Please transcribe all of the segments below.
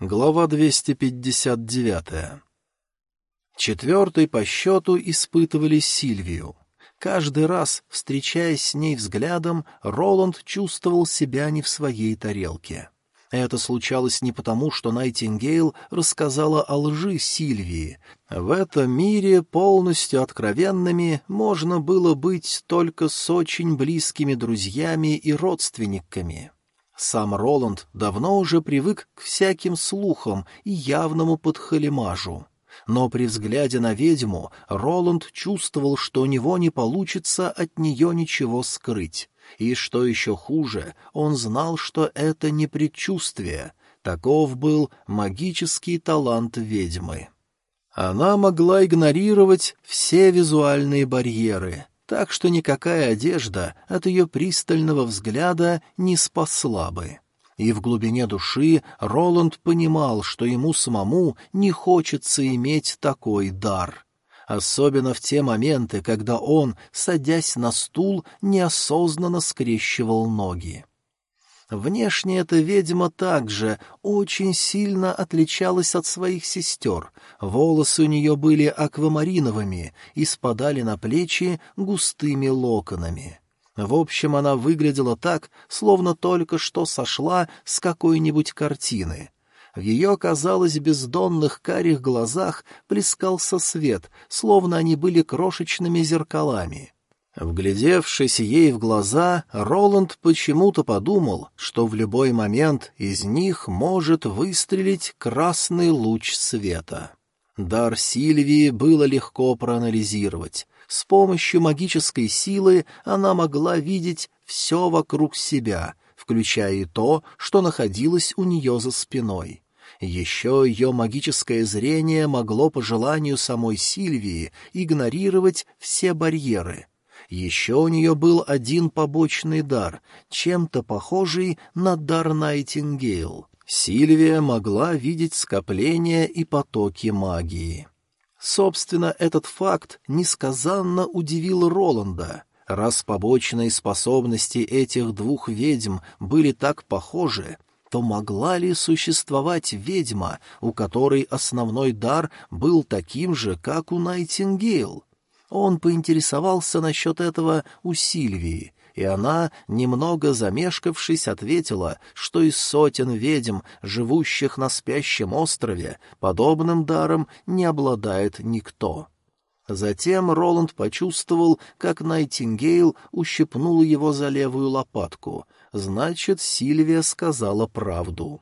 Глава 259. Четвертый по счету испытывали Сильвию. Каждый раз, встречаясь с ней взглядом, Роланд чувствовал себя не в своей тарелке. Это случалось не потому, что Найтингейл рассказала о лжи Сильвии. В этом мире полностью откровенными можно было быть только с очень близкими друзьями и родственниками. Сам Роланд давно уже привык к всяким слухам и явному подхалимажу. Но при взгляде на ведьму Роланд чувствовал, что у него не получится от нее ничего скрыть. И, что еще хуже, он знал, что это не предчувствие. Таков был магический талант ведьмы. Она могла игнорировать все визуальные барьеры — так что никакая одежда от ее пристального взгляда не спасла бы. И в глубине души Роланд понимал, что ему самому не хочется иметь такой дар. Особенно в те моменты, когда он, садясь на стул, неосознанно скрещивал ноги. Внешне эта ведьма также очень сильно отличалась от своих сестер. Волосы у нее были аквамариновыми и спадали на плечи густыми локонами. В общем, она выглядела так, словно только что сошла с какой-нибудь картины. В ее, казалось, бездонных карих глазах плескался свет, словно они были крошечными зеркалами. Вглядевшись ей в глаза, Роланд почему-то подумал, что в любой момент из них может выстрелить красный луч света. Дар Сильвии было легко проанализировать. С помощью магической силы она могла видеть все вокруг себя, включая и то, что находилось у нее за спиной. Еще ее магическое зрение могло по желанию самой Сильвии игнорировать все барьеры — еще у нее был один побочный дар, чем-то похожий на дар Найтингейл. Сильвия могла видеть скопления и потоки магии. Собственно, этот факт несказанно удивил Роланда. Раз побочные способности этих двух ведьм были так похожи, то могла ли существовать ведьма, у которой основной дар был таким же, как у Найтингейл? Он поинтересовался насчет этого у Сильвии, и она, немного замешкавшись, ответила, что из сотен ведьм, живущих на спящем острове, подобным даром не обладает никто. Затем Роланд почувствовал, как Найтингейл ущипнул его за левую лопатку. Значит, Сильвия сказала правду.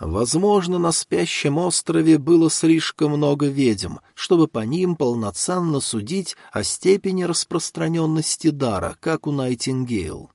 Возможно, на спящем острове было слишком много ведьм, чтобы по ним полноценно судить о степени распространенности дара, как у Найтингейл.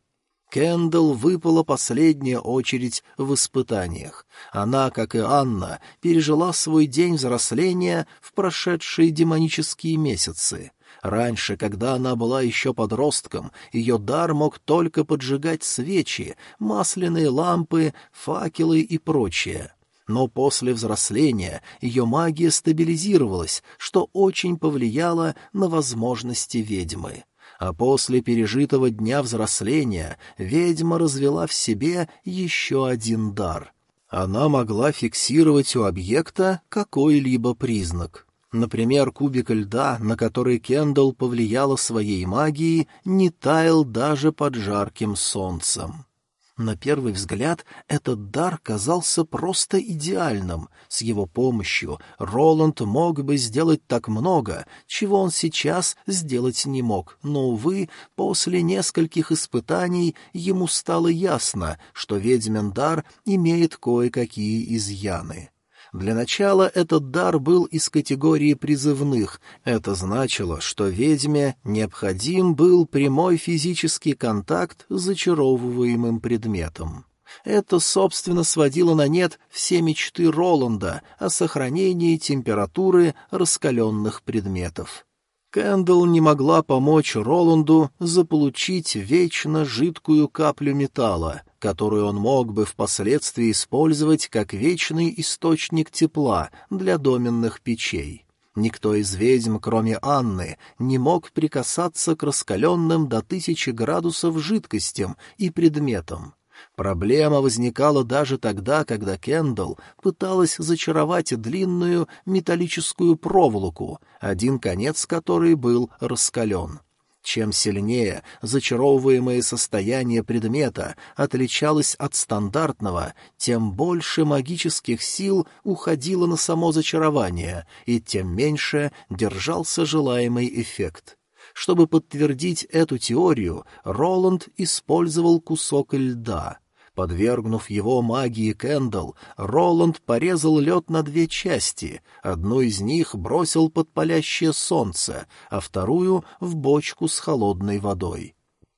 Кендалл выпала последняя очередь в испытаниях. Она, как и Анна, пережила свой день взросления в прошедшие демонические месяцы — Раньше, когда она была еще подростком, ее дар мог только поджигать свечи, масляные лампы, факелы и прочее. Но после взросления ее магия стабилизировалась, что очень повлияло на возможности ведьмы. А после пережитого дня взросления ведьма развела в себе еще один дар. Она могла фиксировать у объекта какой-либо признак. Например, кубик льда, на который Кендалл повлияла своей магией, не таял даже под жарким солнцем. На первый взгляд этот дар казался просто идеальным. С его помощью Роланд мог бы сделать так много, чего он сейчас сделать не мог, но, увы, после нескольких испытаний ему стало ясно, что ведьмин дар имеет кое-какие изъяны. Для начала этот дар был из категории призывных. Это значило, что ведьме необходим был прямой физический контакт с зачаровываемым предметом. Это, собственно, сводило на нет все мечты Роланда о сохранении температуры раскаленных предметов. Кэндл не могла помочь Роланду заполучить вечно жидкую каплю металла, которую он мог бы впоследствии использовать как вечный источник тепла для доменных печей. Никто из ведьм, кроме Анны, не мог прикасаться к раскаленным до тысячи градусов жидкостям и предметам. Проблема возникала даже тогда, когда Кендалл пыталась зачаровать длинную металлическую проволоку, один конец которой был раскален. Чем сильнее зачаровываемое состояние предмета отличалось от стандартного, тем больше магических сил уходило на само зачарование, и тем меньше держался желаемый эффект. Чтобы подтвердить эту теорию, Роланд использовал кусок льда — Подвергнув его магии Кэндалл, Роланд порезал лед на две части, одну из них бросил под палящее солнце, а вторую — в бочку с холодной водой.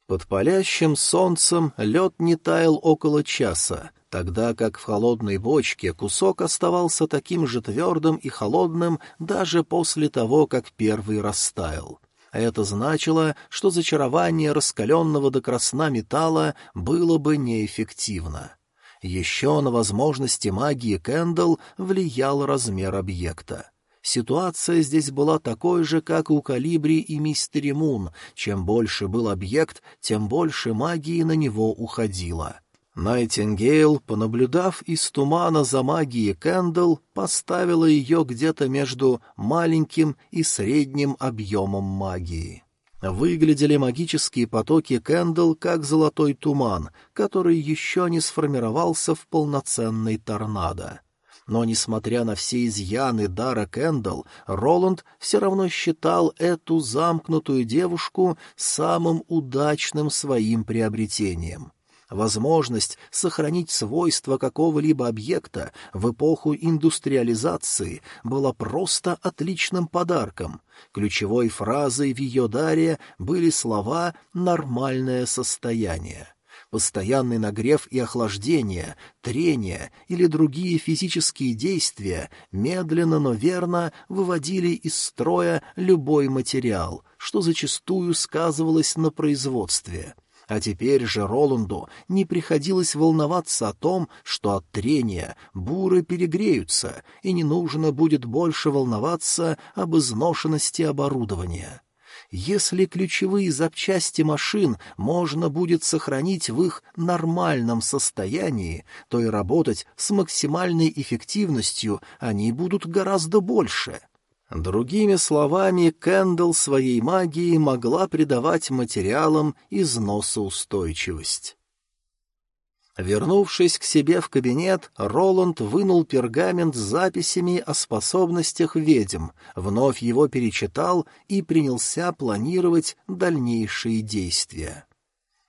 Под палящим солнцем лед не таял около часа, тогда как в холодной бочке кусок оставался таким же твердым и холодным даже после того, как первый растаял. Это значило, что зачарование раскаленного до красна металла было бы неэффективно. Еще на возможности магии Кэндл влиял размер объекта. Ситуация здесь была такой же, как у Калибри и Мистери Мун. Чем больше был объект, тем больше магии на него уходило. Найтингейл, понаблюдав из тумана за магией Кэндл, поставила ее где-то между маленьким и средним объемом магии. Выглядели магические потоки Кэндл как золотой туман, который еще не сформировался в полноценный торнадо. Но, несмотря на все изъяны дара Кэндл, Роланд все равно считал эту замкнутую девушку самым удачным своим приобретением. Возможность сохранить свойства какого-либо объекта в эпоху индустриализации была просто отличным подарком. Ключевой фразой в ее даре были слова «нормальное состояние». Постоянный нагрев и охлаждение, трение или другие физические действия медленно, но верно выводили из строя любой материал, что зачастую сказывалось на производстве — а теперь же Роланду не приходилось волноваться о том, что от трения буры перегреются, и не нужно будет больше волноваться об изношенности оборудования. Если ключевые запчасти машин можно будет сохранить в их нормальном состоянии, то и работать с максимальной эффективностью они будут гораздо больше — Другими словами, Кэндл своей магией могла придавать материалам износоустойчивость. Вернувшись к себе в кабинет, Роланд вынул пергамент с записями о способностях ведьм, вновь его перечитал и принялся планировать дальнейшие действия.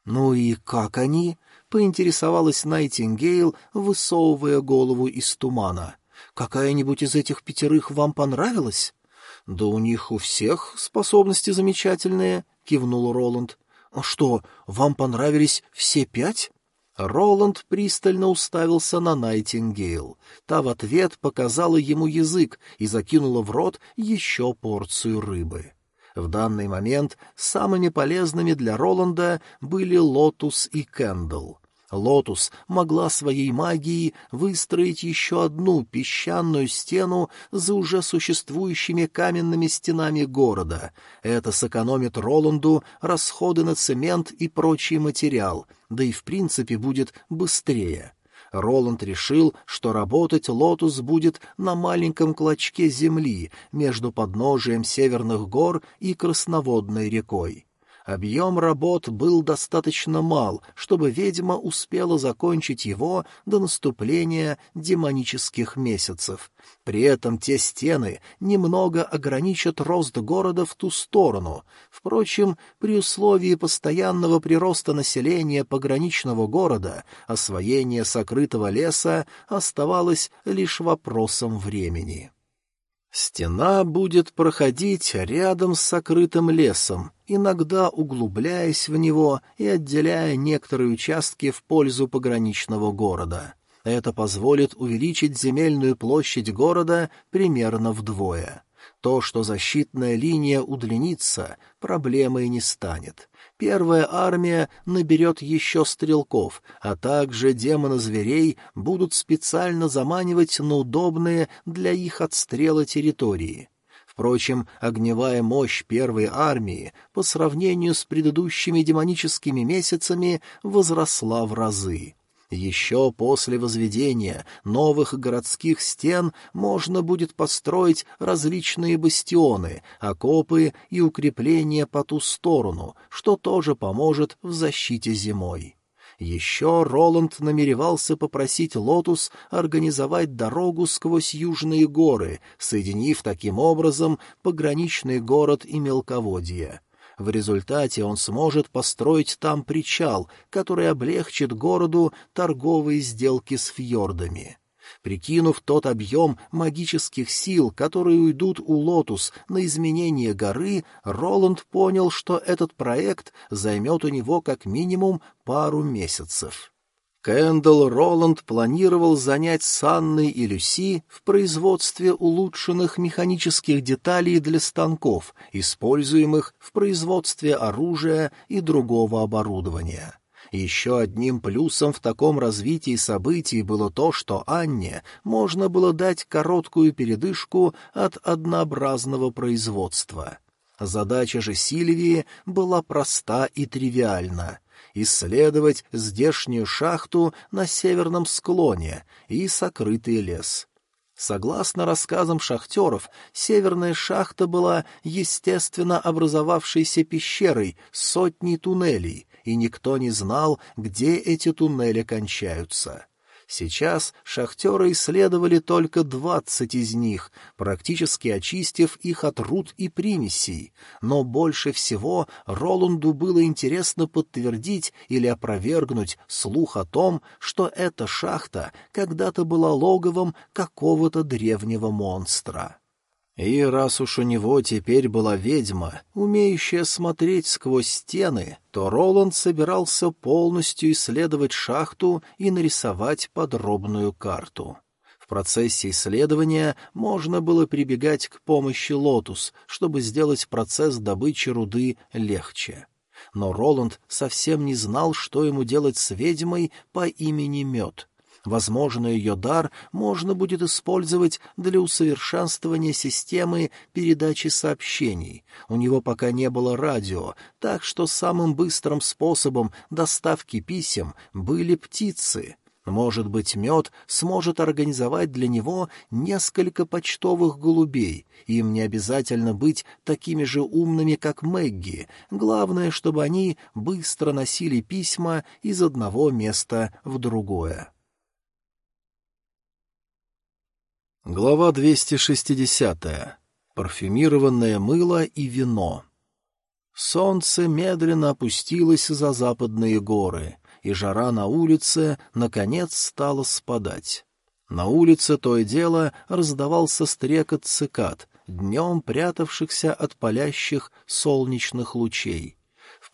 «Ну и как они?» — поинтересовалась Найтингейл, высовывая голову из тумана — Какая-нибудь из этих пятерых вам понравилась? — Да у них у всех способности замечательные, — кивнул Роланд. — Что, вам понравились все пять? Роланд пристально уставился на Найтингейл. Та в ответ показала ему язык и закинула в рот еще порцию рыбы. В данный момент самыми полезными для Роланда были Лотус и Кэндл. Лотус могла своей магией выстроить еще одну песчаную стену за уже существующими каменными стенами города. Это сэкономит Роланду расходы на цемент и прочий материал, да и в принципе будет быстрее. Роланд решил, что работать Лотус будет на маленьком клочке земли между подножием северных гор и Красноводной рекой. Объем работ был достаточно мал, чтобы ведьма успела закончить его до наступления демонических месяцев. При этом те стены немного ограничат рост города в ту сторону. Впрочем, при условии постоянного прироста населения пограничного города освоение сокрытого леса оставалось лишь вопросом времени. Стена будет проходить рядом с сокрытым лесом, иногда углубляясь в него и отделяя некоторые участки в пользу пограничного города. Это позволит увеличить земельную площадь города примерно вдвое. То, что защитная линия удлинится, проблемой не станет. Первая армия наберет еще стрелков, а также демона-зверей будут специально заманивать на удобные для их отстрела территории. Впрочем, огневая мощь первой армии по сравнению с предыдущими демоническими месяцами возросла в разы. Еще после возведения новых городских стен можно будет построить различные бастионы, окопы и укрепления по ту сторону, что тоже поможет в защите зимой. Еще Роланд намеревался попросить Лотус организовать дорогу сквозь южные горы, соединив таким образом пограничный город и мелководье. В результате он сможет построить там причал, который облегчит городу торговые сделки с фьордами. Прикинув тот объем магических сил, которые уйдут у Лотус на изменение горы, Роланд понял, что этот проект займет у него как минимум пару месяцев. Кэндл Роланд планировал занять с Анной и Люси в производстве улучшенных механических деталей для станков, используемых в производстве оружия и другого оборудования. Еще одним плюсом в таком развитии событий было то, что Анне можно было дать короткую передышку от однообразного производства. Задача же Сильвии была проста и тривиальна — исследовать здешнюю шахту на северном склоне и сокрытый лес. Согласно рассказам шахтеров, северная шахта была естественно образовавшейся пещерой с сотней туннелей, и никто не знал, где эти туннели кончаются. Сейчас шахтеры исследовали только двадцать из них, практически очистив их от руд и примесей, но больше всего Роланду было интересно подтвердить или опровергнуть слух о том, что эта шахта когда-то была логовом какого-то древнего монстра. И раз уж у него теперь была ведьма, умеющая смотреть сквозь стены, то Роланд собирался полностью исследовать шахту и нарисовать подробную карту. В процессе исследования можно было прибегать к помощи Лотус, чтобы сделать процесс добычи руды легче. Но Роланд совсем не знал, что ему делать с ведьмой по имени Мед — Возможно, ее дар можно будет использовать для усовершенствования системы передачи сообщений. У него пока не было радио, так что самым быстрым способом доставки писем были птицы. Может быть, мед сможет организовать для него несколько почтовых голубей. Им не обязательно быть такими же умными, как Мэгги. Главное, чтобы они быстро носили письма из одного места в другое. Глава 260. Парфюмированное мыло и вино. Солнце медленно опустилось за западные горы, и жара на улице, наконец, стала спадать. На улице то и дело раздавался стрекот цикад, днем прятавшихся от палящих солнечных лучей.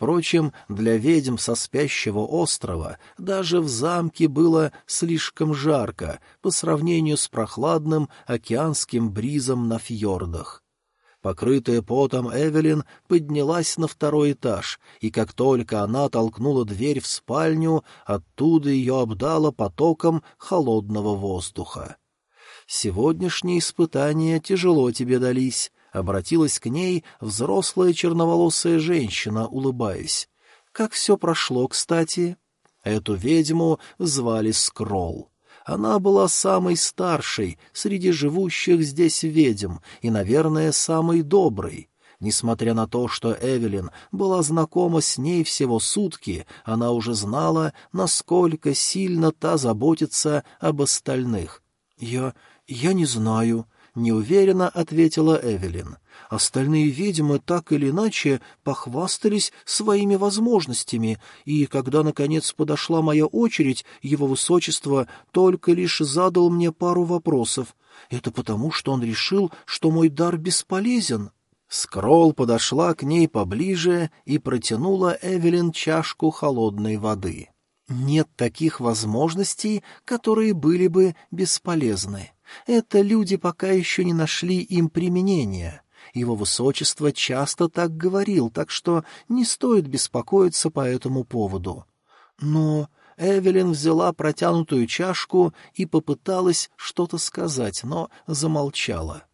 Впрочем, для ведьм со спящего острова даже в замке было слишком жарко по сравнению с прохладным океанским бризом на фьордах. Покрытая потом Эвелин поднялась на второй этаж, и как только она толкнула дверь в спальню, оттуда ее обдало потоком холодного воздуха. «Сегодняшние испытания тяжело тебе дались», Обратилась к ней взрослая черноволосая женщина, улыбаясь. «Как все прошло, кстати?» Эту ведьму звали Скролл. Она была самой старшей среди живущих здесь ведьм и, наверное, самой доброй. Несмотря на то, что Эвелин была знакома с ней всего сутки, она уже знала, насколько сильно та заботится об остальных. «Я... я не знаю», — неуверенно ответила Эвелин. Остальные ведьмы так или иначе похвастались своими возможностями, и когда, наконец, подошла моя очередь, его высочество только лишь задал мне пару вопросов. Это потому, что он решил, что мой дар бесполезен. Скролл подошла к ней поближе и протянула Эвелин чашку холодной воды. Нет таких возможностей, которые были бы бесполезны. Это люди пока еще не нашли им применения. Его высочество часто так говорил, так что не стоит беспокоиться по этому поводу. Но Эвелин взяла протянутую чашку и попыталась что-то сказать, но замолчала.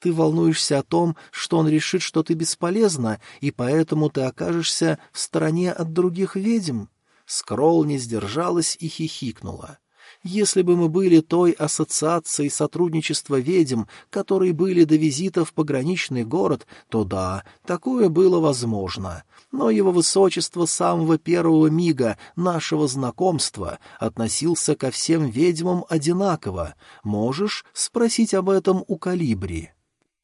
Ты волнуешься о том, что он решит, что ты бесполезна, и поэтому ты окажешься в стороне от других ведьм? Скролл не сдержалась и хихикнула. Если бы мы были той ассоциацией сотрудничества ведьм, которые были до визита в пограничный город, то да, такое было возможно. Но его высочество с самого первого мига нашего знакомства относился ко всем ведьмам одинаково. Можешь спросить об этом у Калибри.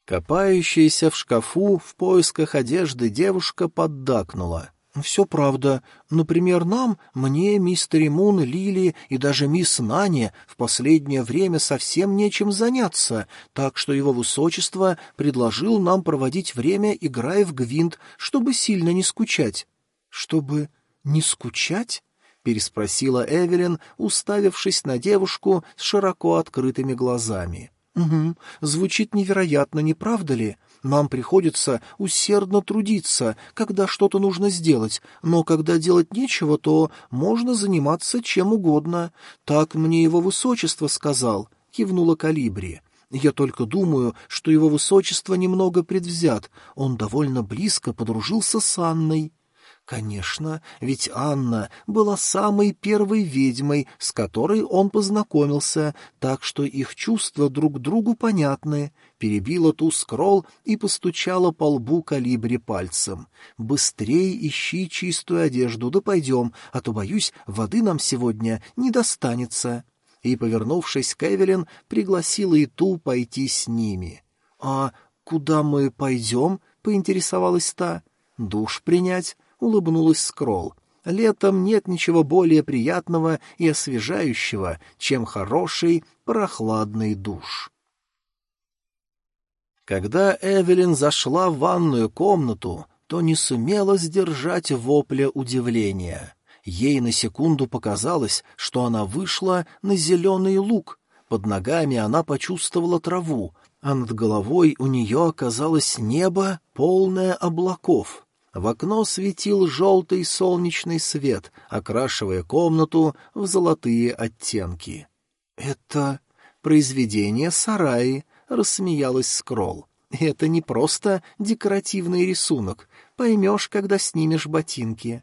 Копающаяся в шкафу в поисках одежды девушка поддакнула — «Все правда. Например, нам, мне, мистер Мун, Лили и даже мисс Нани в последнее время совсем нечем заняться, так что его высочество предложил нам проводить время, играя в гвинт, чтобы сильно не скучать». «Чтобы не скучать?» — переспросила Эвелин, уставившись на девушку с широко открытыми глазами. «Угу, звучит невероятно, не правда ли? Нам приходится усердно трудиться, когда что-то нужно сделать, но когда делать нечего, то можно заниматься чем угодно. Так мне его высочество сказал», — кивнула Калибри. «Я только думаю, что его высочество немного предвзят. Он довольно близко подружился с Анной». Конечно, ведь Анна была самой первой ведьмой, с которой он познакомился, так что их чувства друг другу понятны. Перебила ту скролл и постучала по лбу калибре пальцем. «Быстрей ищи чистую одежду, да пойдем, а то, боюсь, воды нам сегодня не достанется». И, повернувшись к Эвелин, пригласила и ту пойти с ними. «А куда мы пойдем?» — поинтересовалась та. «Душ принять». — улыбнулась Скролл. «Летом нет ничего более приятного и освежающего, чем хороший прохладный душ». Когда Эвелин зашла в ванную комнату, то не сумела сдержать вопля удивления. Ей на секунду показалось, что она вышла на зеленый луг. Под ногами она почувствовала траву, а над головой у нее оказалось небо, полное облаков. В окно светил желтый солнечный свет, окрашивая комнату в золотые оттенки. «Это произведение сараи», — рассмеялась Скролл. «Это не просто декоративный рисунок. Поймешь, когда снимешь ботинки».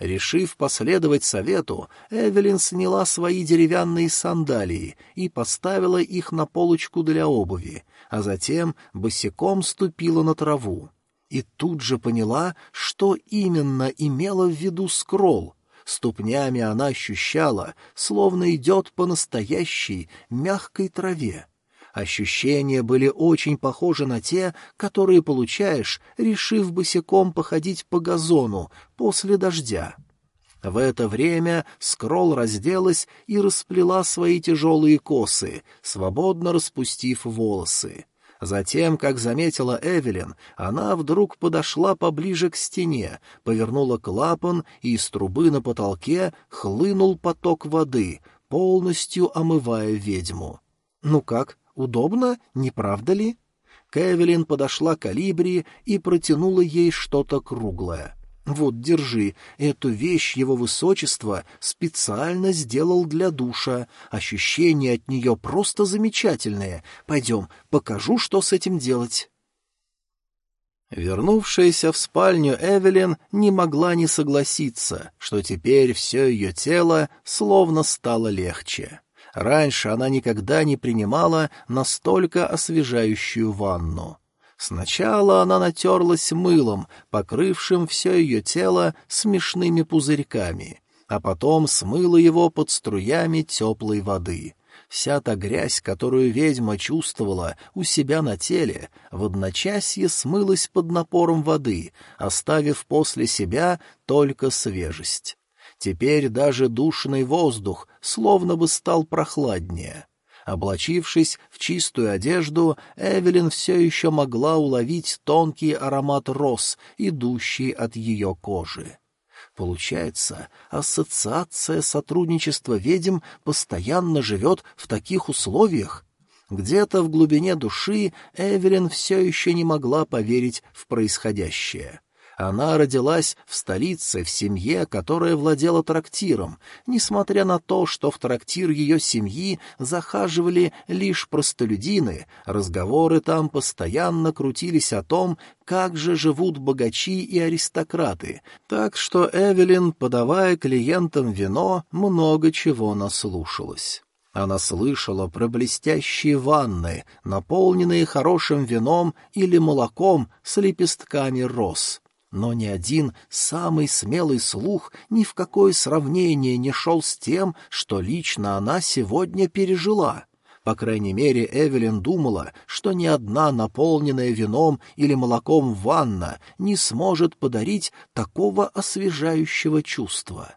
Решив последовать совету, Эвелин сняла свои деревянные сандалии и поставила их на полочку для обуви, а затем босиком ступила на траву и тут же поняла, что именно имела в виду скролл. Ступнями она ощущала, словно идет по настоящей мягкой траве. Ощущения были очень похожи на те, которые получаешь, решив босиком походить по газону после дождя. В это время скролл разделась и расплела свои тяжелые косы, свободно распустив волосы. Затем, как заметила Эвелин, она вдруг подошла поближе к стене, повернула клапан, и из трубы на потолке хлынул поток воды, полностью омывая ведьму. «Ну как, удобно, не правда ли?» Кэвелин подошла к Алибри и протянула ей что-то круглое. Вот, держи, эту вещь его высочество специально сделал для душа. Ощущения от нее просто замечательные. Пойдем, покажу, что с этим делать». Вернувшаяся в спальню Эвелин не могла не согласиться, что теперь все ее тело словно стало легче. Раньше она никогда не принимала настолько освежающую ванну. Сначала она натерлась мылом, покрывшим все ее тело смешными пузырьками, а потом смыла его под струями теплой воды. Вся та грязь, которую ведьма чувствовала у себя на теле, в одночасье смылась под напором воды, оставив после себя только свежесть. Теперь даже душный воздух словно бы стал прохладнее — Облачившись в чистую одежду, Эвелин все еще могла уловить тонкий аромат роз, идущий от ее кожи. Получается, ассоциация сотрудничества ведьм постоянно живет в таких условиях? Где-то в глубине души Эвелин все еще не могла поверить в происходящее. Она родилась в столице, в семье, которая владела трактиром, несмотря на то, что в трактир ее семьи захаживали лишь простолюдины, разговоры там постоянно крутились о том, как же живут богачи и аристократы, так что Эвелин, подавая клиентам вино, много чего наслушалась. Она слышала про блестящие ванны, наполненные хорошим вином или молоком с лепестками роз. Но ни один самый смелый слух ни в какое сравнение не шел с тем, что лично она сегодня пережила. По крайней мере, Эвелин думала, что ни одна наполненная вином или молоком ванна не сможет подарить такого освежающего чувства.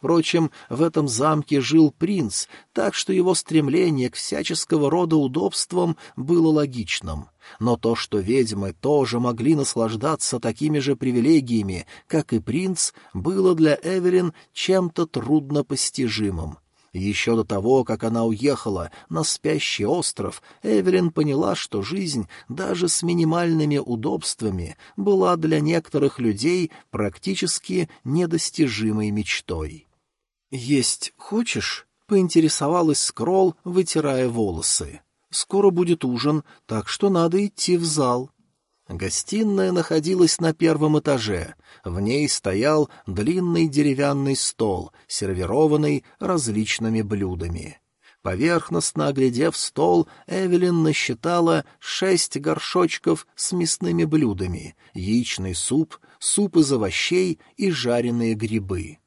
Впрочем, в этом замке жил принц, так что его стремление к всяческого рода удобствам было логичным. Но то, что ведьмы тоже могли наслаждаться такими же привилегиями, как и принц, было для Эверин чем-то труднопостижимым. Еще до того, как она уехала на спящий остров, Эвелин поняла, что жизнь даже с минимальными удобствами была для некоторых людей практически недостижимой мечтой. «Есть хочешь?» — поинтересовалась Скролл, вытирая волосы. «Скоро будет ужин, так что надо идти в зал». Гостиная находилась на первом этаже. В ней стоял длинный деревянный стол, сервированный различными блюдами. Поверхностно оглядев стол, Эвелин насчитала шесть горшочков с мясными блюдами, яичный суп, суп из овощей и жареные грибы.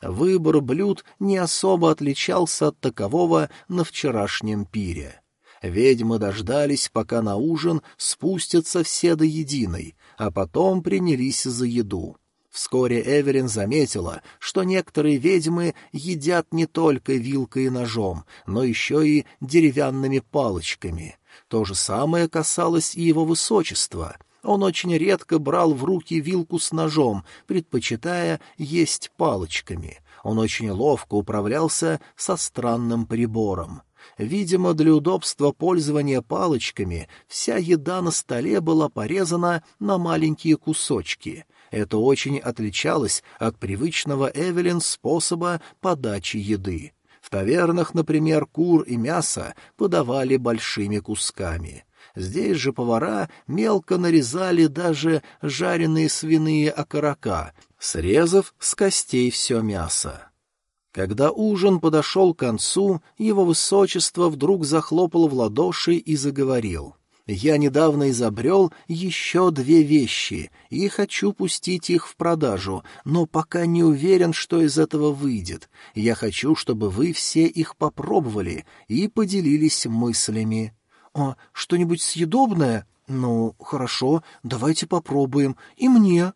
Выбор блюд не особо отличался от такового на вчерашнем пире. Ведьмы дождались, пока на ужин спустятся все до единой, а потом принялись за еду. Вскоре Эверин заметила, что некоторые ведьмы едят не только вилкой и ножом, но еще и деревянными палочками. То же самое касалось и его высочества — он очень редко брал в руки вилку с ножом, предпочитая есть палочками. Он очень ловко управлялся со странным прибором. Видимо, для удобства пользования палочками вся еда на столе была порезана на маленькие кусочки. Это очень отличалось от привычного Эвелин способа подачи еды. В тавернах, например, кур и мясо подавали большими кусками. Здесь же повара мелко нарезали даже жареные свиные окорока, срезав с костей все мясо. Когда ужин подошел к концу, его высочество вдруг захлопал в ладоши и заговорил. «Я недавно изобрел еще две вещи и хочу пустить их в продажу, но пока не уверен, что из этого выйдет. Я хочу, чтобы вы все их попробовали и поделились мыслями». «А что-нибудь съедобное? Ну, хорошо, давайте попробуем. И мне».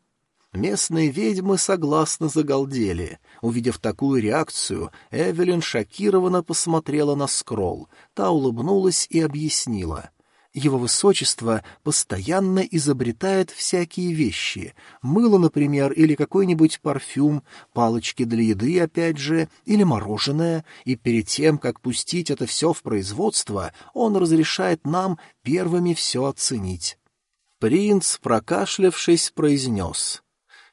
Местные ведьмы согласно загалдели. Увидев такую реакцию, Эвелин шокированно посмотрела на Скролл. Та улыбнулась и объяснила. Его высочество постоянно изобретает всякие вещи. Мыло, например, или какой-нибудь парфюм, палочки для еды, опять же, или мороженое. И перед тем, как пустить это все в производство, он разрешает нам первыми все оценить. Принц, прокашлявшись, произнес.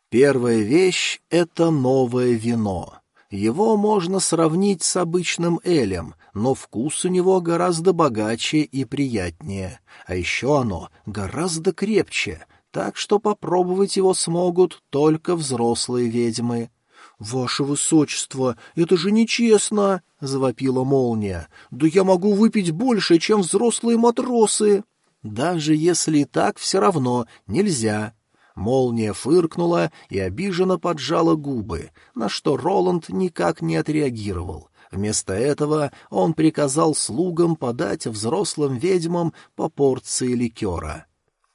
«Первая вещь — это новое вино». Его можно сравнить с обычным элем, но вкус у него гораздо богаче и приятнее. А еще оно гораздо крепче, так что попробовать его смогут только взрослые ведьмы. — Ваше Высочество, это же нечестно! — завопила молния. — Да я могу выпить больше, чем взрослые матросы! — Даже если так, все равно нельзя, Молния фыркнула и обиженно поджала губы, на что Роланд никак не отреагировал. Вместо этого он приказал слугам подать взрослым ведьмам по порции ликера.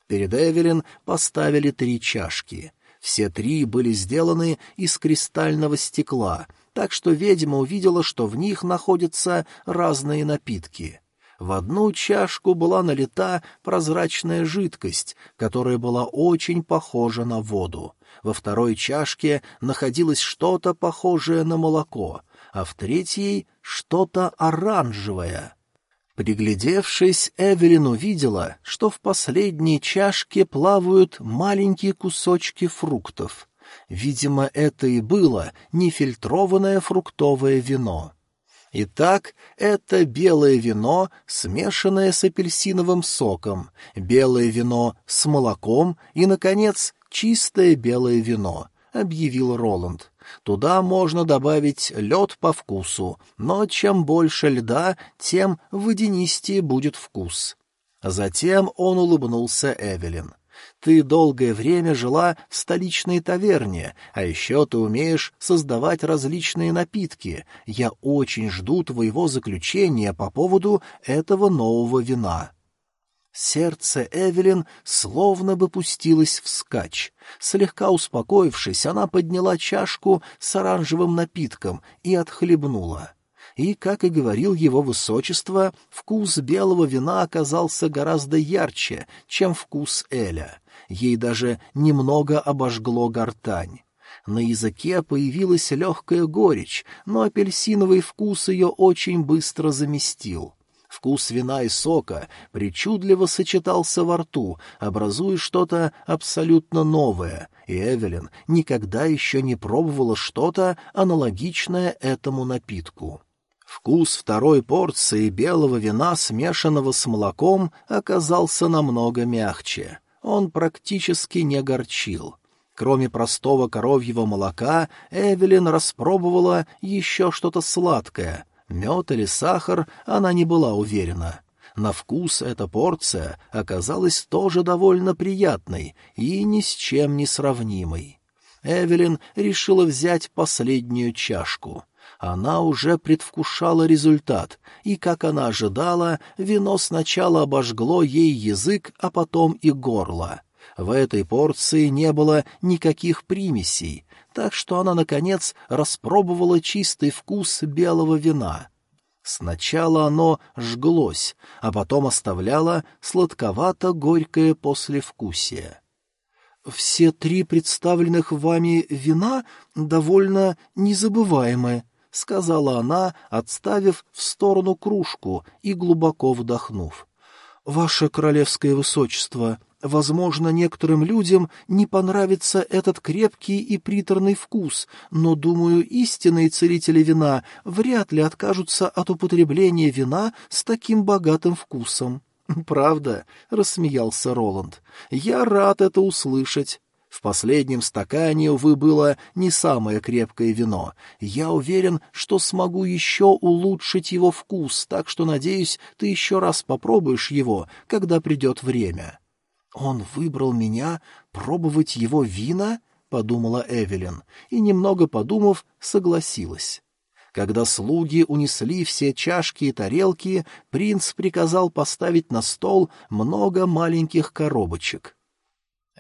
Перед Эвелин поставили три чашки. Все три были сделаны из кристального стекла, так что ведьма увидела, что в них находятся разные напитки. В одну чашку была налита прозрачная жидкость, которая была очень похожа на воду. Во второй чашке находилось что-то похожее на молоко, а в третьей — что-то оранжевое. Приглядевшись, Эвелин увидела, что в последней чашке плавают маленькие кусочки фруктов. Видимо, это и было нефильтрованное фруктовое вино. Итак, это белое вино, смешанное с апельсиновым соком, белое вино с молоком и, наконец, чистое белое вино, — объявил Роланд. Туда можно добавить лед по вкусу, но чем больше льда, тем водянистее будет вкус. Затем он улыбнулся Эвелин. Ты долгое время жила в столичной таверне, а еще ты умеешь создавать различные напитки. Я очень жду твоего заключения по поводу этого нового вина. Сердце Эвелин словно бы пустилось вскачь. Слегка успокоившись, она подняла чашку с оранжевым напитком и отхлебнула. И, как и говорил его высочество, вкус белого вина оказался гораздо ярче, чем вкус Эля. Ей даже немного обожгло гортань. На языке появилась легкая горечь, но апельсиновый вкус ее очень быстро заместил. Вкус вина и сока причудливо сочетался во рту, образуя что-то абсолютно новое, и Эвелин никогда еще не пробовала что-то аналогичное этому напитку. Вкус второй порции белого вина, смешанного с молоком, оказался намного мягче. Он практически не горчил. Кроме простого коровьего молока, Эвелин распробовала еще что-то сладкое — Мед или сахар она не была уверена. На вкус эта порция оказалась тоже довольно приятной и ни с чем не сравнимой. Эвелин решила взять последнюю чашку. Она уже предвкушала результат, и, как она ожидала, вино сначала обожгло ей язык, а потом и горло. В этой порции не было никаких примесей, так что она, наконец, распробовала чистый вкус белого вина. Сначала оно жглось, а потом оставляло сладковато-горькое послевкусие. «Все три представленных вами вина довольно незабываемы», — сказала она, отставив в сторону кружку и глубоко вдохнув. «Ваше королевское высочество, Возможно, некоторым людям не понравится этот крепкий и приторный вкус, но, думаю, истинные целители вина вряд ли откажутся от употребления вина с таким богатым вкусом. «Правда?» — рассмеялся Роланд. «Я рад это услышать. В последнем стакане, увы, было не самое крепкое вино. Я уверен, что смогу еще улучшить его вкус, так что, надеюсь, ты еще раз попробуешь его, когда придет время». «Он выбрал меня пробовать его вина?» — подумала Эвелин, и, немного подумав, согласилась. Когда слуги унесли все чашки и тарелки, принц приказал поставить на стол много маленьких коробочек.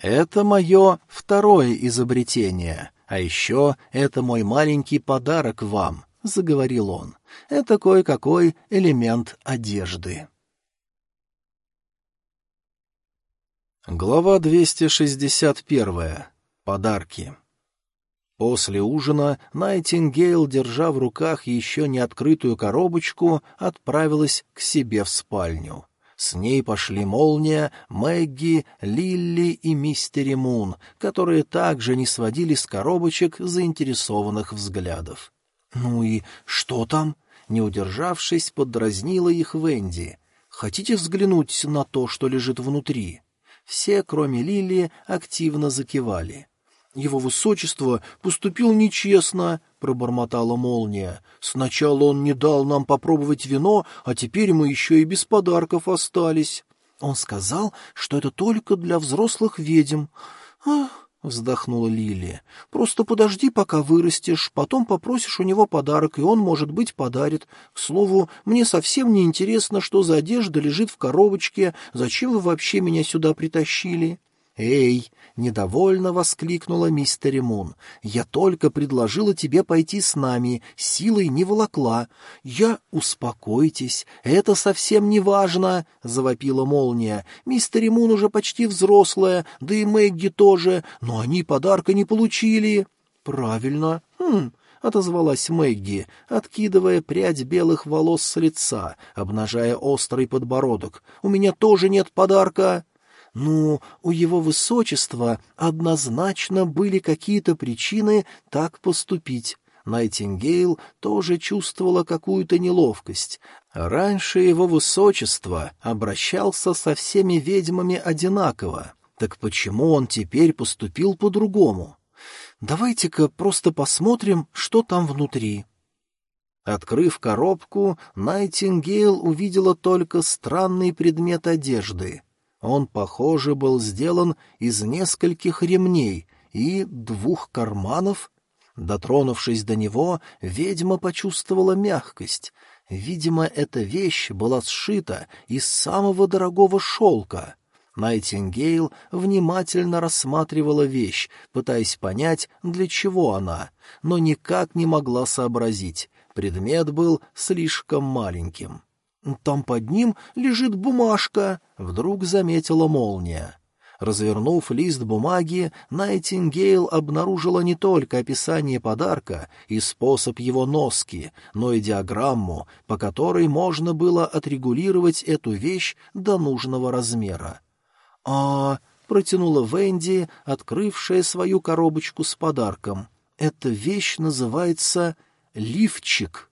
«Это мое второе изобретение, а еще это мой маленький подарок вам», — заговорил он. «Это кое-какой элемент одежды». Глава 261. Подарки. После ужина Найтингейл, держа в руках еще не открытую коробочку, отправилась к себе в спальню. С ней пошли Молния, Мэгги, Лилли и Мистери Мун, которые также не сводили с коробочек заинтересованных взглядов. «Ну и что там?» Не удержавшись, поддразнила их Венди. «Хотите взглянуть на то, что лежит внутри?» Все, кроме Лилии, активно закивали. «Его высочество поступил нечестно», — пробормотала молния. «Сначала он не дал нам попробовать вино, а теперь мы еще и без подарков остались». Он сказал, что это только для взрослых ведьм. «Ах, вздохнула Лилия. Просто подожди, пока вырастешь, потом попросишь у него подарок, и он, может быть, подарит. К слову, мне совсем не интересно, что за одежда лежит в коробочке. Зачем вы вообще меня сюда притащили? «Эй!» — недовольно воскликнула мистер Мун. «Я только предложила тебе пойти с нами, силой не волокла. Я... Успокойтесь, это совсем не важно!» — завопила молния. «Мистер Мун уже почти взрослая, да и Мэгги тоже, но они подарка не получили». «Правильно. Хм, — отозвалась Мэгги, откидывая прядь белых волос с лица, обнажая острый подбородок. «У меня тоже нет подарка!» «Ну, у его высочества однозначно были какие-то причины так поступить». Найтингейл тоже чувствовала какую-то неловкость. Раньше его высочество обращался со всеми ведьмами одинаково. Так почему он теперь поступил по-другому? Давайте-ка просто посмотрим, что там внутри. Открыв коробку, Найтингейл увидела только странный предмет одежды. Он, похоже, был сделан из нескольких ремней и двух карманов. Дотронувшись до него, ведьма почувствовала мягкость. Видимо, эта вещь была сшита из самого дорогого шелка. Найтингейл внимательно рассматривала вещь, пытаясь понять, для чего она, но никак не могла сообразить. Предмет был слишком маленьким. «Там под ним лежит бумажка», — вдруг заметила молния. Развернув лист бумаги, Найтингейл обнаружила не только описание подарка и способ его носки, но и диаграмму, по которой можно было отрегулировать эту вещь до нужного размера. «А...» — протянула Венди, открывшая свою коробочку с подарком. «Эта вещь называется лифчик».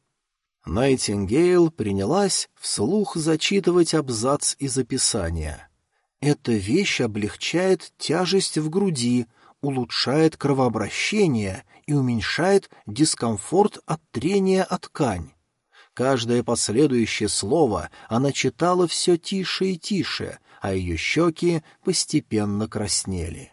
Найтингейл принялась вслух зачитывать абзац из описания. «Эта вещь облегчает тяжесть в груди, улучшает кровообращение и уменьшает дискомфорт от трения о ткань. Каждое последующее слово она читала все тише и тише, а ее щеки постепенно краснели.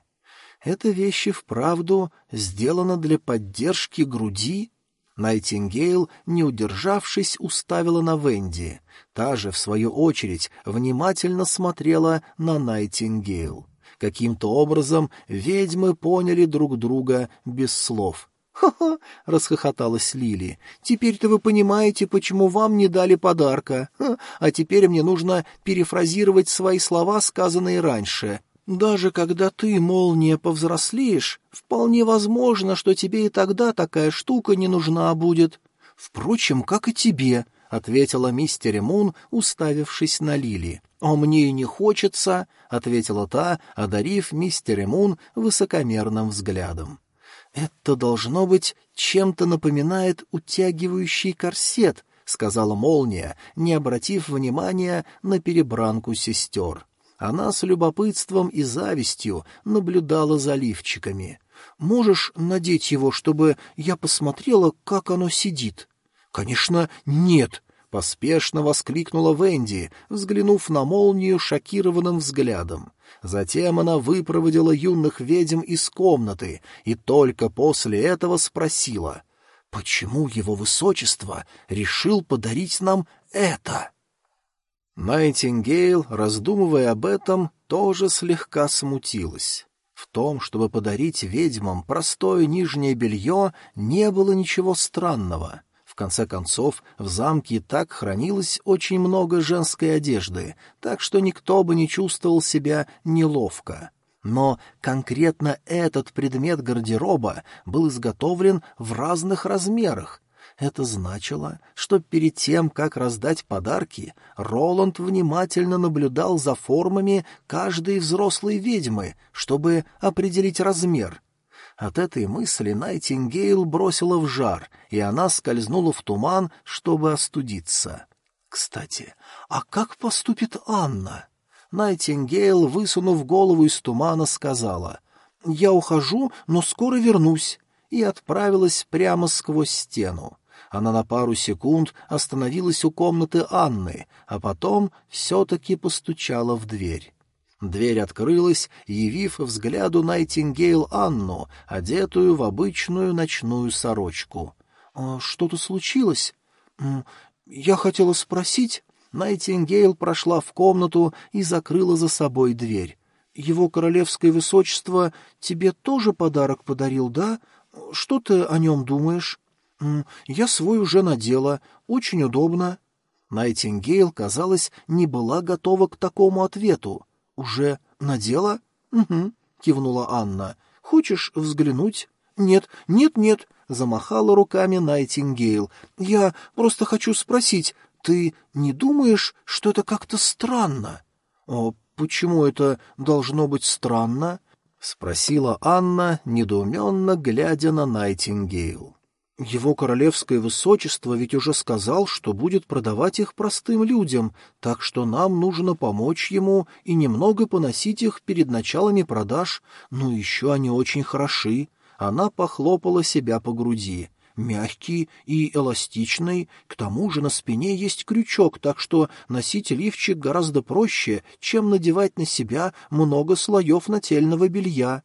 Эта вещь и вправду сделана для поддержки груди? Найтингейл, не удержавшись, уставила на Венди. Та же, в свою очередь, внимательно смотрела на Найтингейл. Каким-то образом ведьмы поняли друг друга без слов. «Ха-ха!» — расхохоталась Лили. «Теперь-то вы понимаете, почему вам не дали подарка. Ха, а теперь мне нужно перефразировать свои слова, сказанные раньше. Даже когда ты, молния, повзрослеешь, вполне возможно, что тебе и тогда такая штука не нужна будет. Впрочем, как и тебе», — ответила мистер Мун, уставившись на Лили. «А мне и не хочется», — ответила та, одарив мистер Мун высокомерным взглядом. «Это, должно быть, чем-то напоминает утягивающий корсет», — сказала молния, не обратив внимания на перебранку сестер. Она с любопытством и завистью наблюдала за лифчиками. «Можешь надеть его, чтобы я посмотрела, как оно сидит?» «Конечно, нет!» — поспешно воскликнула Венди, взглянув на молнию шокированным взглядом. Затем она выпроводила юных ведьм из комнаты и только после этого спросила, «Почему его высочество решил подарить нам это?» Найтингейл, раздумывая об этом, тоже слегка смутилась. В том, чтобы подарить ведьмам простое нижнее белье, не было ничего странного конце концов, в замке и так хранилось очень много женской одежды, так что никто бы не чувствовал себя неловко. Но конкретно этот предмет гардероба был изготовлен в разных размерах. Это значило, что перед тем, как раздать подарки, Роланд внимательно наблюдал за формами каждой взрослой ведьмы, чтобы определить размер — от этой мысли Найтингейл бросила в жар, и она скользнула в туман, чтобы остудиться. «Кстати, а как поступит Анна?» Найтингейл, высунув голову из тумана, сказала, «Я ухожу, но скоро вернусь», и отправилась прямо сквозь стену. Она на пару секунд остановилась у комнаты Анны, а потом все-таки постучала в дверь. Дверь открылась, явив взгляду Найтингейл Анну, одетую в обычную ночную сорочку. «А «Что-то случилось?» «Я хотела спросить...» Найтингейл прошла в комнату и закрыла за собой дверь. «Его королевское высочество тебе тоже подарок подарил, да? Что ты о нем думаешь?» «Я свой уже надела. Очень удобно». Найтингейл, казалось, не была готова к такому ответу. «Уже надела?» «Угу», — кивнула Анна. «Хочешь взглянуть?» «Нет, нет, нет», — замахала руками Найтингейл. «Я просто хочу спросить, ты не думаешь, что это как-то странно?» «О, почему это должно быть странно?» — спросила Анна, недоуменно глядя на Найтингейл. Его королевское высочество ведь уже сказал, что будет продавать их простым людям, так что нам нужно помочь ему и немного поносить их перед началами продаж. Ну, еще они очень хороши. Она похлопала себя по груди. Мягкий и эластичный, к тому же на спине есть крючок, так что носить лифчик гораздо проще, чем надевать на себя много слоев нательного белья.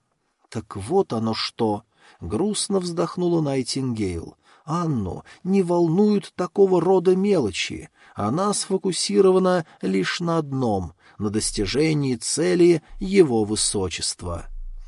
Так вот оно что! Грустно вздохнула Найтингейл. Анну не волнуют такого рода мелочи. Она сфокусирована лишь на одном — на достижении цели его высочества.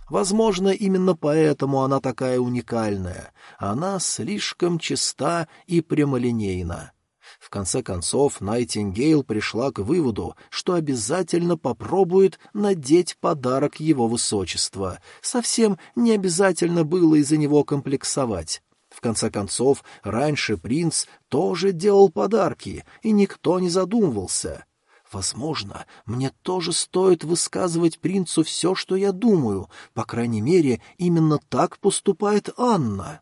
Возможно, именно поэтому она такая уникальная. Она слишком чиста и прямолинейна. В конце концов, Найтингейл пришла к выводу, что обязательно попробует надеть подарок его высочества. Совсем не обязательно было из-за него комплексовать. В конце концов, раньше принц тоже делал подарки, и никто не задумывался. Возможно, мне тоже стоит высказывать принцу все, что я думаю. По крайней мере, именно так поступает Анна.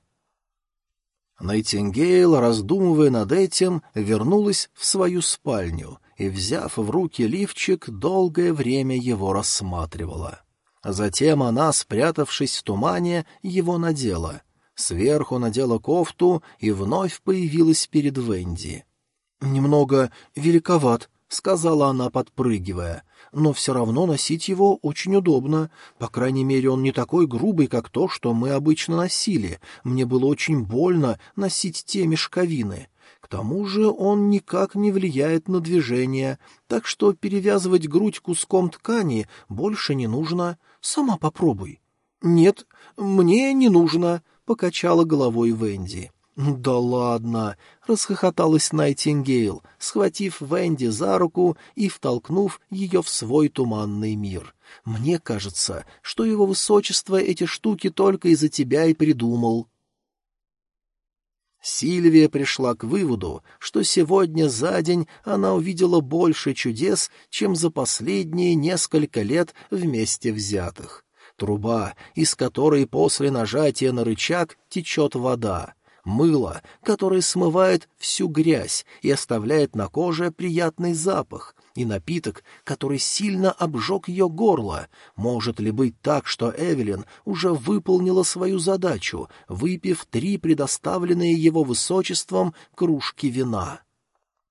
Найтингейл, раздумывая над этим, вернулась в свою спальню и, взяв в руки лифчик, долгое время его рассматривала. Затем она, спрятавшись в тумане, его надела. Сверху надела кофту и вновь появилась перед Венди. «Немного великоват», — сказала она, подпрыгивая но все равно носить его очень удобно. По крайней мере, он не такой грубый, как то, что мы обычно носили. Мне было очень больно носить те мешковины. К тому же он никак не влияет на движение, так что перевязывать грудь куском ткани больше не нужно. Сама попробуй. — Нет, мне не нужно, — покачала головой Венди. «Да ладно!» — расхохоталась Найтингейл, схватив Венди за руку и втолкнув ее в свой туманный мир. «Мне кажется, что его высочество эти штуки только из-за тебя и придумал». Сильвия пришла к выводу, что сегодня за день она увидела больше чудес, чем за последние несколько лет вместе взятых. Труба, из которой после нажатия на рычаг течет вода — мыло, которое смывает всю грязь и оставляет на коже приятный запах, и напиток, который сильно обжег ее горло. Может ли быть так, что Эвелин уже выполнила свою задачу, выпив три предоставленные его высочеством кружки вина?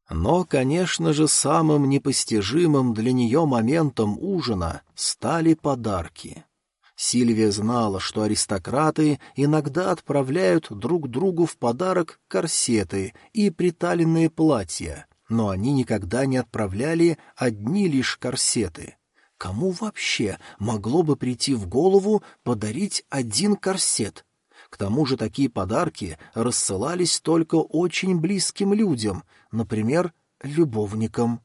Но, конечно же, самым непостижимым для нее моментом ужина стали подарки. Сильвия знала, что аристократы иногда отправляют друг другу в подарок корсеты и приталенные платья, но они никогда не отправляли одни лишь корсеты. Кому вообще могло бы прийти в голову подарить один корсет? К тому же такие подарки рассылались только очень близким людям, например, любовникам.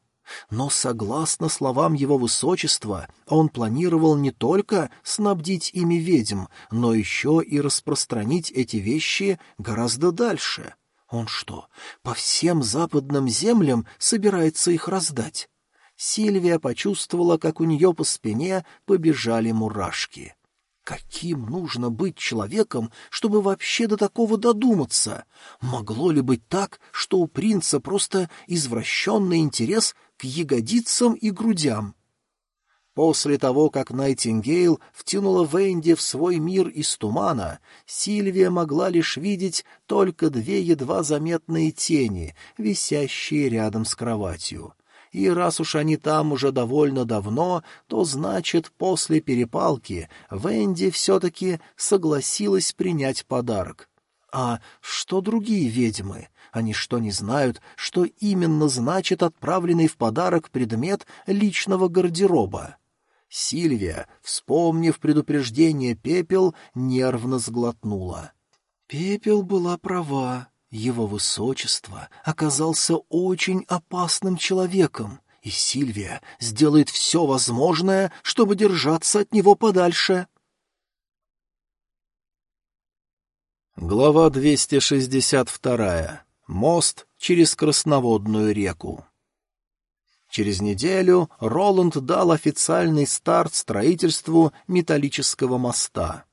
Но, согласно словам его высочества, он планировал не только снабдить ими ведьм, но еще и распространить эти вещи гораздо дальше. Он что, по всем западным землям собирается их раздать? Сильвия почувствовала, как у нее по спине побежали мурашки. Каким нужно быть человеком, чтобы вообще до такого додуматься? Могло ли быть так, что у принца просто извращенный интерес к ягодицам и грудям. После того, как Найтингейл втянула Венди в свой мир из тумана, Сильвия могла лишь видеть только две едва заметные тени, висящие рядом с кроватью. И раз уж они там уже довольно давно, то значит, после перепалки Венди все-таки согласилась принять подарок. А что другие ведьмы? Они что, не знают, что именно значит отправленный в подарок предмет личного гардероба? Сильвия, вспомнив предупреждение Пепел, нервно сглотнула. Пепел была права. Его высочество оказался очень опасным человеком, и Сильвия сделает все возможное, чтобы держаться от него подальше. Глава 262. Мост через Красноводную реку. Через неделю Роланд дал официальный старт строительству металлического моста.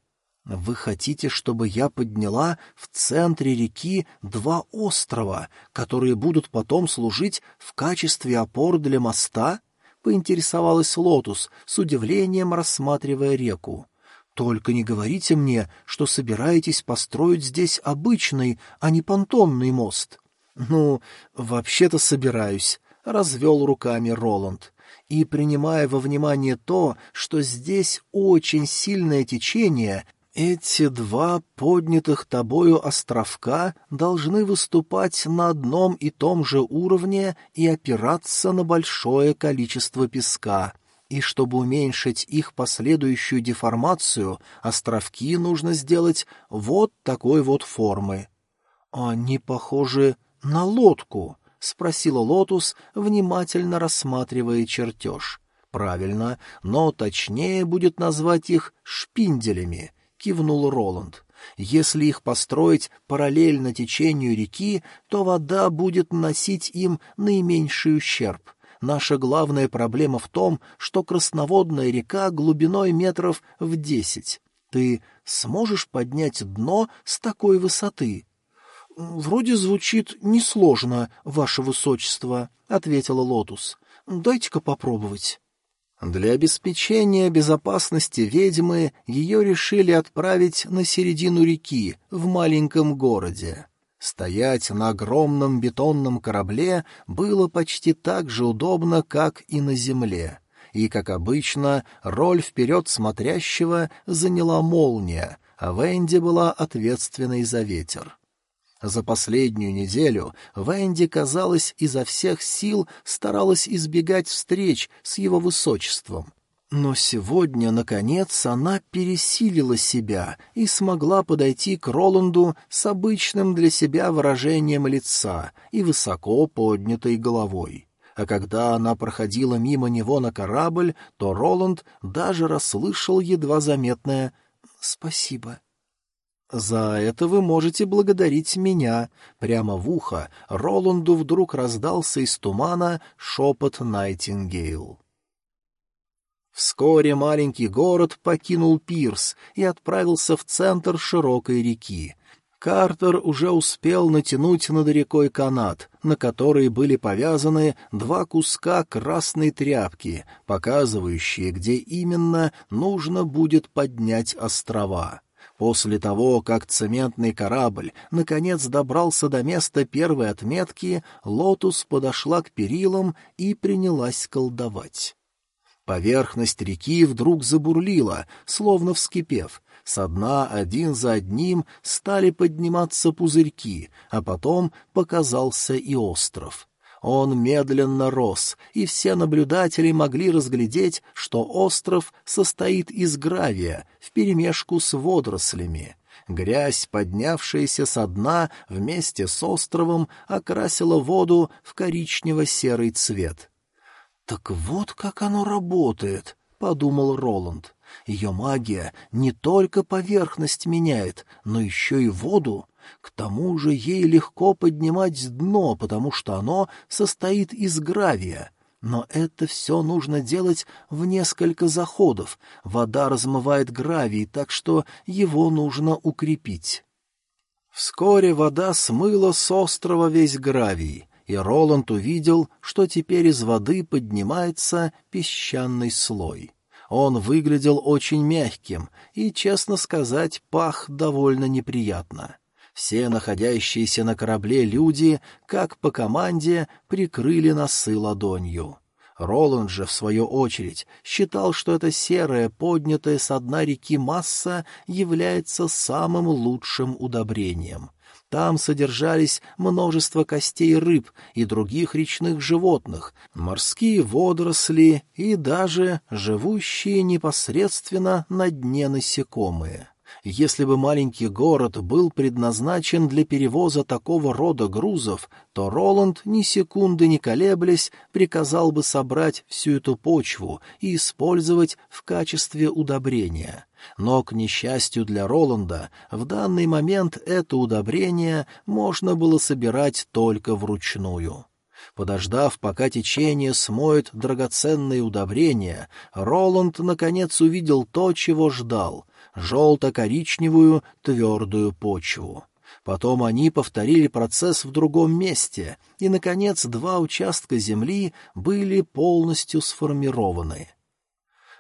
«Вы хотите, чтобы я подняла в центре реки два острова, которые будут потом служить в качестве опор для моста?» — поинтересовалась Лотус, с удивлением рассматривая реку. Только не говорите мне, что собираетесь построить здесь обычный, а не понтонный мост. Ну, вообще-то собираюсь, — развел руками Роланд. И, принимая во внимание то, что здесь очень сильное течение, эти два поднятых тобою островка должны выступать на одном и том же уровне и опираться на большое количество песка — и чтобы уменьшить их последующую деформацию, островки нужно сделать вот такой вот формы. — Они похожи на лодку, — спросила Лотус, внимательно рассматривая чертеж. — Правильно, но точнее будет назвать их шпинделями, — кивнул Роланд. Если их построить параллельно течению реки, то вода будет наносить им наименьший ущерб. Наша главная проблема в том, что красноводная река глубиной метров в десять. Ты сможешь поднять дно с такой высоты? — Вроде звучит несложно, ваше высочество, — ответила Лотус. — Дайте-ка попробовать. Для обеспечения безопасности ведьмы ее решили отправить на середину реки в маленьком городе. Стоять на огромном бетонном корабле было почти так же удобно, как и на земле. И, как обычно, роль вперед смотрящего заняла молния, а Венди была ответственной за ветер. За последнюю неделю Венди, казалось, изо всех сил старалась избегать встреч с его высочеством, но сегодня, наконец, она пересилила себя и смогла подойти к Роланду с обычным для себя выражением лица и высоко поднятой головой. А когда она проходила мимо него на корабль, то Роланд даже расслышал едва заметное «спасибо». «За это вы можете благодарить меня». Прямо в ухо Роланду вдруг раздался из тумана шепот Найтингейл. Вскоре маленький город покинул пирс и отправился в центр широкой реки. Картер уже успел натянуть над рекой канат, на который были повязаны два куска красной тряпки, показывающие, где именно нужно будет поднять острова. После того, как цементный корабль наконец добрался до места первой отметки, Лотус подошла к перилам и принялась колдовать. Поверхность реки вдруг забурлила, словно вскипев. Со дна один за одним стали подниматься пузырьки, а потом показался и остров. Он медленно рос, и все наблюдатели могли разглядеть, что остров состоит из гравия вперемешку с водорослями. Грязь, поднявшаяся со дна вместе с островом, окрасила воду в коричнево-серый цвет — «Так вот как оно работает», — подумал Роланд. «Ее магия не только поверхность меняет, но еще и воду. К тому же ей легко поднимать дно, потому что оно состоит из гравия». Но это все нужно делать в несколько заходов. Вода размывает гравий, так что его нужно укрепить. Вскоре вода смыла с острова весь гравий, и Роланд увидел, что теперь из воды поднимается песчаный слой. Он выглядел очень мягким и, честно сказать, пах довольно неприятно. Все находящиеся на корабле люди, как по команде, прикрыли носы ладонью. Роланд же, в свою очередь, считал, что эта серая, поднятая со дна реки масса является самым лучшим удобрением. Там содержались множество костей рыб и других речных животных, морские водоросли и даже живущие непосредственно на дне насекомые. Если бы маленький город был предназначен для перевоза такого рода грузов, то Роланд, ни секунды не колеблясь, приказал бы собрать всю эту почву и использовать в качестве удобрения. Но, к несчастью для Роланда, в данный момент это удобрение можно было собирать только вручную. Подождав, пока течение смоет драгоценные удобрения, Роланд наконец увидел то, чего ждал — желто-коричневую твердую почву. Потом они повторили процесс в другом месте, и, наконец, два участка земли были полностью сформированы.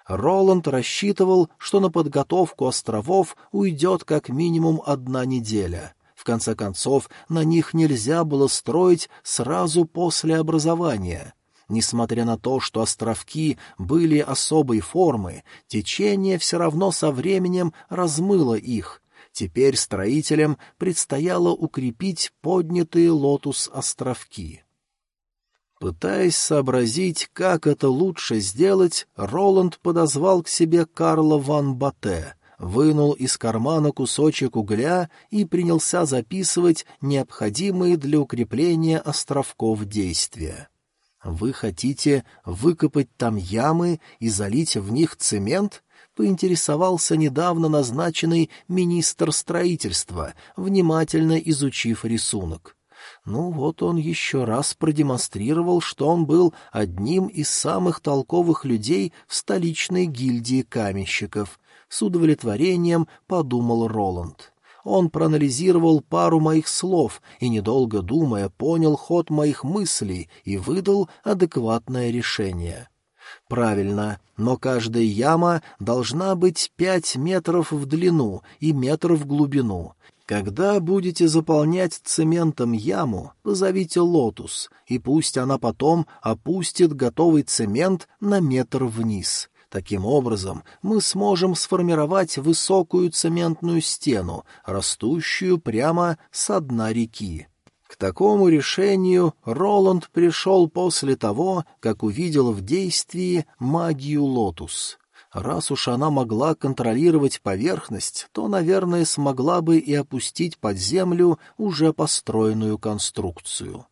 Роланд рассчитывал, что на подготовку островов уйдет как минимум одна неделя. В конце концов, на них нельзя было строить сразу после образования. Несмотря на то, что островки были особой формы, течение все равно со временем размыло их. Теперь строителям предстояло укрепить поднятые лотус-островки. Пытаясь сообразить, как это лучше сделать, Роланд подозвал к себе Карла ван Батте, вынул из кармана кусочек угля и принялся записывать необходимые для укрепления островков действия. «Вы хотите выкопать там ямы и залить в них цемент?» — поинтересовался недавно назначенный министр строительства, внимательно изучив рисунок. Ну вот он еще раз продемонстрировал, что он был одним из самых толковых людей в столичной гильдии каменщиков. С удовлетворением подумал Роланд. Он проанализировал пару моих слов и, недолго думая, понял ход моих мыслей и выдал адекватное решение. Правильно, но каждая яма должна быть пять метров в длину и метр в глубину. Когда будете заполнять цементом яму, позовите Лотус, и пусть она потом опустит готовый цемент на метр вниз. Таким образом, мы сможем сформировать высокую цементную стену, растущую прямо с дна реки. К такому решению Роланд пришел после того, как увидел в действии магию Лотус. Раз уж она могла контролировать поверхность, то, наверное, смогла бы и опустить под землю уже построенную конструкцию.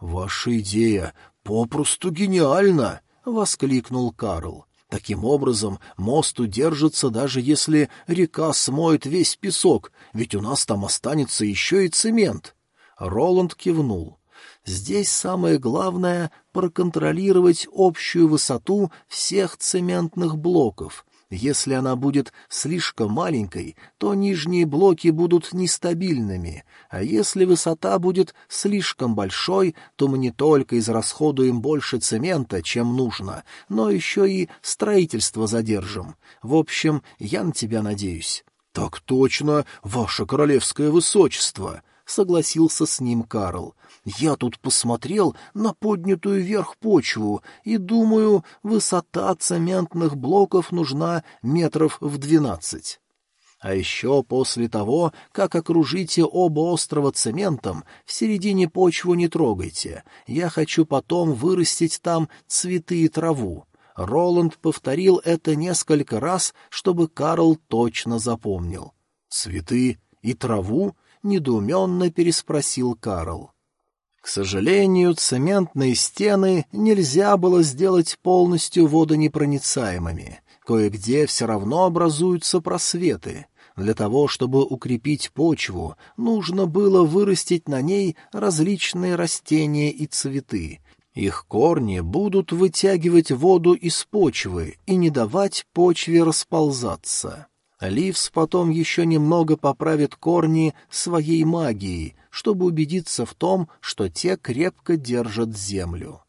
«Ваша идея попросту гениальна!» — воскликнул Карл. Таким образом, мост удержится, даже если река смоет весь песок, ведь у нас там останется еще и цемент. Роланд кивнул. Здесь самое главное — проконтролировать общую высоту всех цементных блоков. Если она будет слишком маленькой, то нижние блоки будут нестабильными, а если высота будет слишком большой, то мы не только израсходуем больше цемента, чем нужно, но еще и строительство задержим. В общем, я на тебя надеюсь. — Так точно, ваше королевское высочество! — согласился с ним Карл. Я тут посмотрел на поднятую вверх почву и думаю, высота цементных блоков нужна метров в двенадцать. А еще после того, как окружите оба острова цементом, в середине почву не трогайте. Я хочу потом вырастить там цветы и траву. Роланд повторил это несколько раз, чтобы Карл точно запомнил. «Цветы и траву?» — недоуменно переспросил Карл. К сожалению, цементные стены нельзя было сделать полностью водонепроницаемыми. Кое-где все равно образуются просветы. Для того, чтобы укрепить почву, нужно было вырастить на ней различные растения и цветы. Их корни будут вытягивать воду из почвы и не давать почве расползаться. Ливс потом еще немного поправит корни своей магией, чтобы убедиться в том, что те крепко держат землю.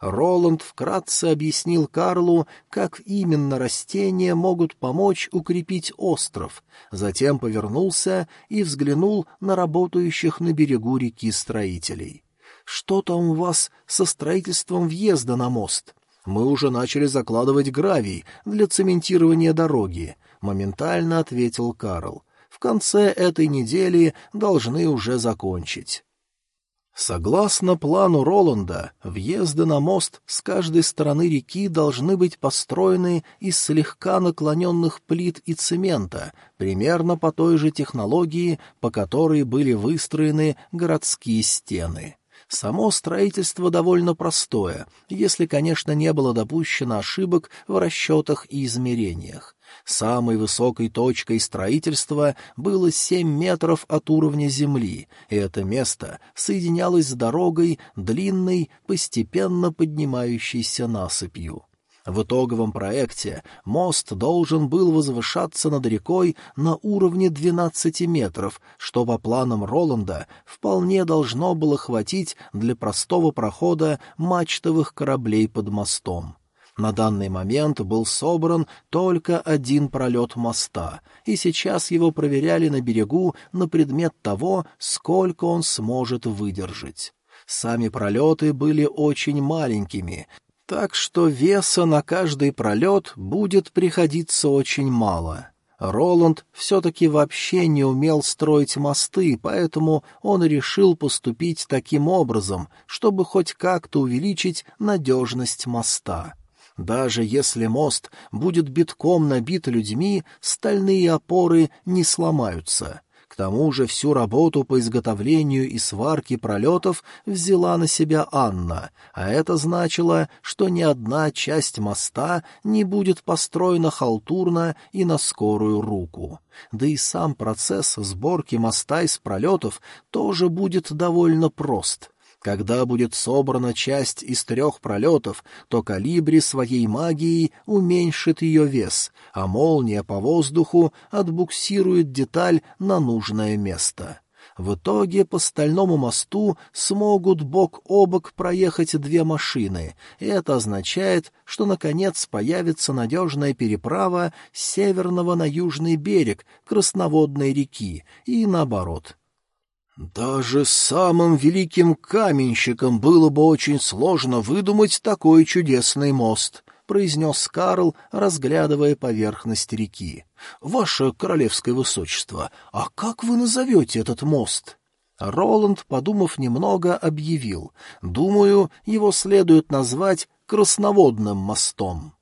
Роланд вкратце объяснил Карлу, как именно растения могут помочь укрепить остров, затем повернулся и взглянул на работающих на берегу реки строителей. «Что там у вас со строительством въезда на мост?» «Мы уже начали закладывать гравий для цементирования дороги», — моментально ответил Карл. «В конце этой недели должны уже закончить». Согласно плану Роланда, въезды на мост с каждой стороны реки должны быть построены из слегка наклоненных плит и цемента, примерно по той же технологии, по которой были выстроены городские стены. Само строительство довольно простое, если, конечно, не было допущено ошибок в расчетах и измерениях. Самой высокой точкой строительства было семь метров от уровня земли, и это место соединялось с дорогой, длинной, постепенно поднимающейся насыпью. В итоговом проекте мост должен был возвышаться над рекой на уровне 12 метров, что по планам Роланда вполне должно было хватить для простого прохода мачтовых кораблей под мостом. На данный момент был собран только один пролет моста, и сейчас его проверяли на берегу на предмет того, сколько он сможет выдержать. Сами пролеты были очень маленькими, так что веса на каждый пролет будет приходиться очень мало. Роланд все-таки вообще не умел строить мосты, поэтому он решил поступить таким образом, чтобы хоть как-то увеличить надежность моста. Даже если мост будет битком набит людьми, стальные опоры не сломаются. К тому же всю работу по изготовлению и сварке пролетов взяла на себя Анна, а это значило, что ни одна часть моста не будет построена халтурно и на скорую руку. Да и сам процесс сборки моста из пролетов тоже будет довольно прост — когда будет собрана часть из трех пролетов, то калибри своей магией уменьшит ее вес, а молния по воздуху отбуксирует деталь на нужное место. В итоге по стальному мосту смогут бок о бок проехать две машины, и это означает, что наконец появится надежная переправа с северного на южный берег Красноводной реки и наоборот. Даже самым великим каменщикам было бы очень сложно выдумать такой чудесный мост, произнес Карл, разглядывая поверхность реки. Ваше королевское высочество, а как вы назовете этот мост? Роланд, подумав немного, объявил. Думаю, его следует назвать красноводным мостом.